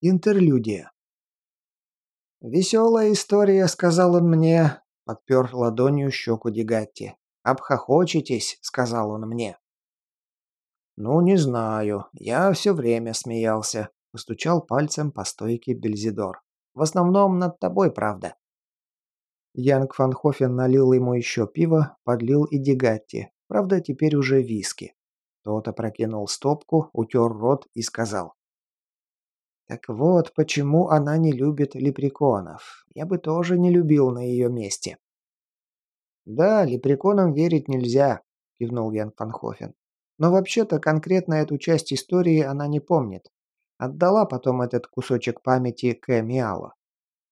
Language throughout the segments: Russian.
Интерлюдия. «Веселая история», — сказал он мне, — подпер ладонью щеку Дигатти. «Обхохочетесь», — сказал он мне. «Ну, не знаю. Я все время смеялся», — постучал пальцем по стойке Бельзидор. «В основном над тобой, правда». Янг Фанхофен налил ему еще пиво, подлил и Дигатти, правда, теперь уже виски. Тот опрокинул стопку, утер рот и сказал. Так вот, почему она не любит лепреконов. Я бы тоже не любил на ее месте. Да, лепреконам верить нельзя, кивнул Ян Фанхофен. Но вообще-то конкретно эту часть истории она не помнит. Отдала потом этот кусочек памяти Кэ Миало.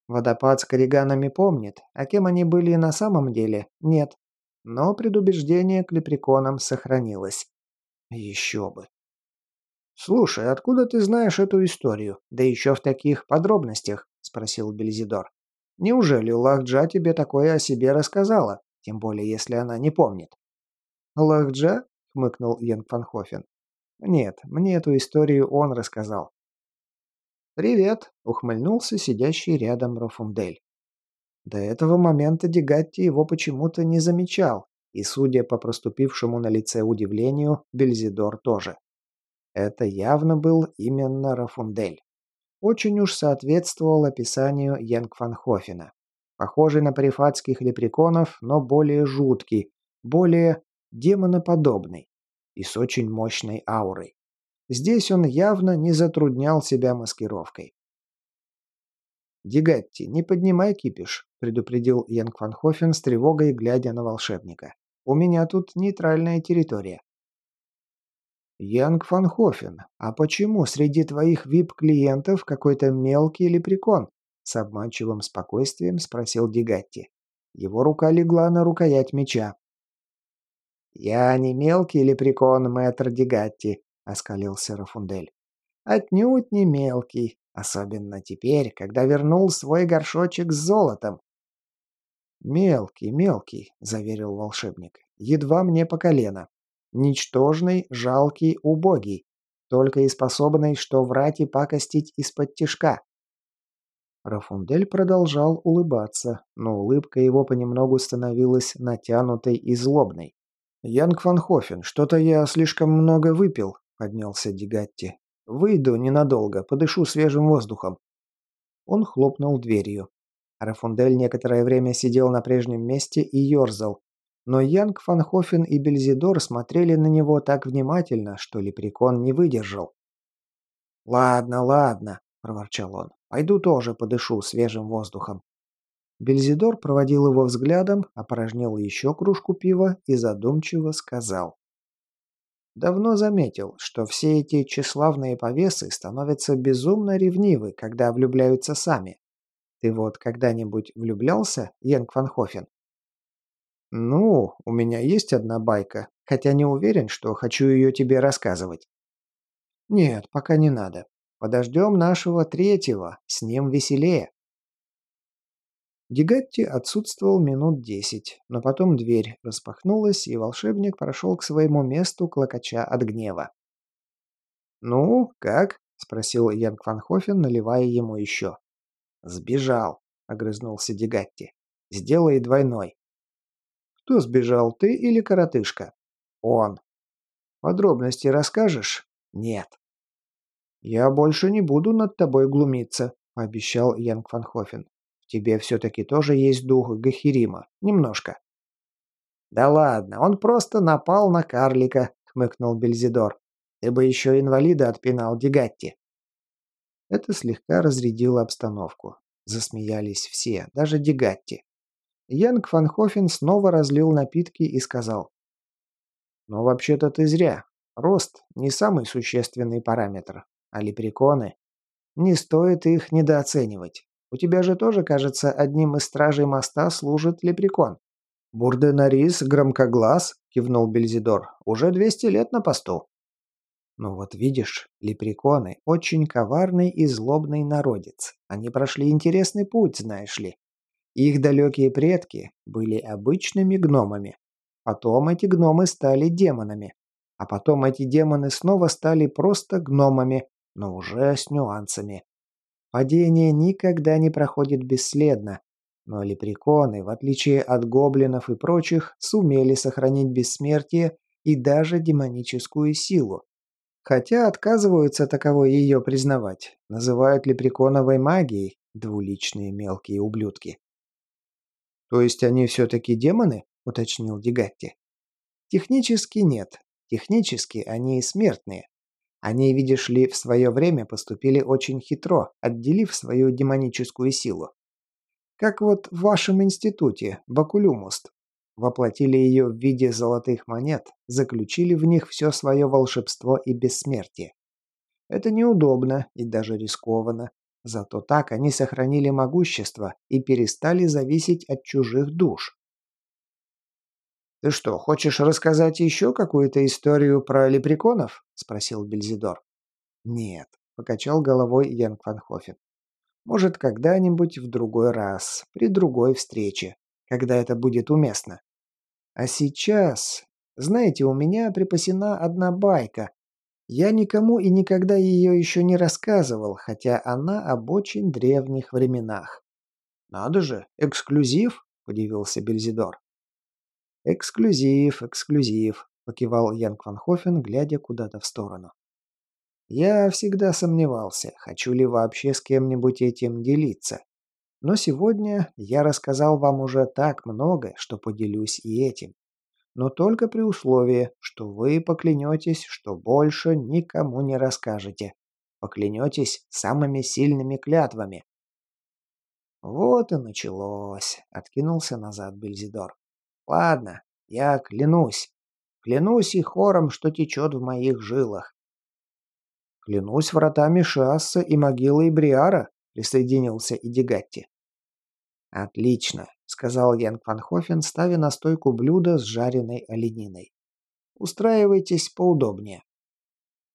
Водопад с кориганами помнит, а кем они были на самом деле, нет. Но предубеждение к лепреконам сохранилось. Еще бы. «Слушай, откуда ты знаешь эту историю? Да еще в таких подробностях?» – спросил Бельзидор. «Неужели Лахджа тебе такое о себе рассказала? Тем более, если она не помнит». «Лахджа?» – хмыкнул Йенг Фанхофен. «Нет, мне эту историю он рассказал». «Привет», – ухмыльнулся сидящий рядом Рофундель. До этого момента Дегатти его почему-то не замечал, и, судя по проступившему на лице удивлению, Бельзидор тоже. Это явно был именно Рафундель. Очень уж соответствовал описанию Янг Ван Хофена. Похожий на парифатских лепреконов, но более жуткий, более демоноподобный и с очень мощной аурой. Здесь он явно не затруднял себя маскировкой. «Дигатти, не поднимай кипиш», — предупредил Янг Ван Хофен с тревогой, глядя на волшебника. «У меня тут нейтральная территория». «Янг Фанхофен, а почему среди твоих вип-клиентов какой-то мелкий лепрекон?» С обманчивым спокойствием спросил Дигатти. Его рука легла на рукоять меча. «Я не мелкий лепрекон, мэтр Дигатти», — оскалился Рафундель. «Отнюдь не мелкий, особенно теперь, когда вернул свой горшочек с золотом». «Мелкий, мелкий», — заверил волшебник. «Едва мне по колено. Ничтожный, жалкий, убогий. Только и способный, что врать и пакостить из-под тишка. Рафундель продолжал улыбаться, но улыбка его понемногу становилась натянутой и злобной. «Янг Ван Хофен, что-то я слишком много выпил», — поднялся Дигатти. «Выйду ненадолго, подышу свежим воздухом». Он хлопнул дверью. Рафундель некоторое время сидел на прежнем месте и ерзал, но Янг, Фанхофен и Бельзидор смотрели на него так внимательно, что Лепрекон не выдержал. «Ладно, ладно», – проворчал он. «Пойду тоже подышу свежим воздухом». Бельзидор проводил его взглядом, опорожнил еще кружку пива и задумчиво сказал. Давно заметил, что все эти тщеславные повесы становятся безумно ревнивы, когда влюбляются сами. Ты вот когда-нибудь влюблялся, Янг Фанхофен? «Ну, у меня есть одна байка, хотя не уверен, что хочу ее тебе рассказывать». «Нет, пока не надо. Подождем нашего третьего, с ним веселее». Дигатти отсутствовал минут десять, но потом дверь распахнулась, и волшебник прошел к своему месту, клокоча от гнева. «Ну, как?» – спросил Янг Фанхофен, наливая ему еще. «Сбежал», – огрызнулся Дигатти. «Сделай двойной». Кто сбежал, ты или коротышка? Он. Подробности расскажешь? Нет. Я больше не буду над тобой глумиться, пообещал Янг Фанхофен. В тебе все-таки тоже есть дух Гахирима. Немножко. Да ладно, он просто напал на карлика, хмыкнул Бельзидор. Ты бы еще инвалида отпинал Дигатти. Это слегка разрядило обстановку. Засмеялись все, даже Дигатти. Янг Фанхофен снова разлил напитки и сказал. «Ну, вообще-то ты зря. Рост – не самый существенный параметр. А лепреконы? Не стоит их недооценивать. У тебя же тоже, кажется, одним из стражей моста служит лепрекон». «Бурденарис, громкоглаз», – кивнул Бельзидор, – «уже 200 лет на посту». «Ну вот видишь, лепреконы – очень коварный и злобный народец. Они прошли интересный путь, знаешь ли. Их далекие предки были обычными гномами. Потом эти гномы стали демонами. А потом эти демоны снова стали просто гномами, но уже с нюансами. Падение никогда не проходит бесследно, но лепреконы, в отличие от гоблинов и прочих, сумели сохранить бессмертие и даже демоническую силу. Хотя отказываются таковой ее признавать, называют лепреконовой магией двуличные мелкие ублюдки. «То есть они все-таки демоны?» – уточнил Дегатти. «Технически нет. Технически они и смертные. Они, видишь ли, в свое время поступили очень хитро, отделив свою демоническую силу. Как вот в вашем институте, Бакулюмуст. Воплотили ее в виде золотых монет, заключили в них все свое волшебство и бессмертие. Это неудобно и даже рискованно. Зато так они сохранили могущество и перестали зависеть от чужих душ. «Ты что, хочешь рассказать еще какую-то историю про лепреконов?» – спросил Бельзидор. «Нет», – покачал головой Янг Фанхофен. «Может, когда-нибудь в другой раз, при другой встрече, когда это будет уместно. А сейчас... Знаете, у меня припасена одна байка. Я никому и никогда ее еще не рассказывал, хотя она об очень древних временах. «Надо же, эксклюзив?» – удивился Бельзидор. «Эксклюзив, эксклюзив», – покивал Янг Ван глядя куда-то в сторону. «Я всегда сомневался, хочу ли вообще с кем-нибудь этим делиться. Но сегодня я рассказал вам уже так много, что поделюсь и этим. Но только при условии, что вы поклянетесь, что больше никому не расскажете. Поклянетесь самыми сильными клятвами. Вот и началось, откинулся назад Бельзидор. Ладно, я клянусь. Клянусь и хором, что течет в моих жилах. Клянусь вратами Шасса и могилой Бриара, присоединился и Дегатти. «Отлично», — сказал Янг Фанхофен, ставя на стойку блюдо с жареной олениной. «Устраивайтесь поудобнее».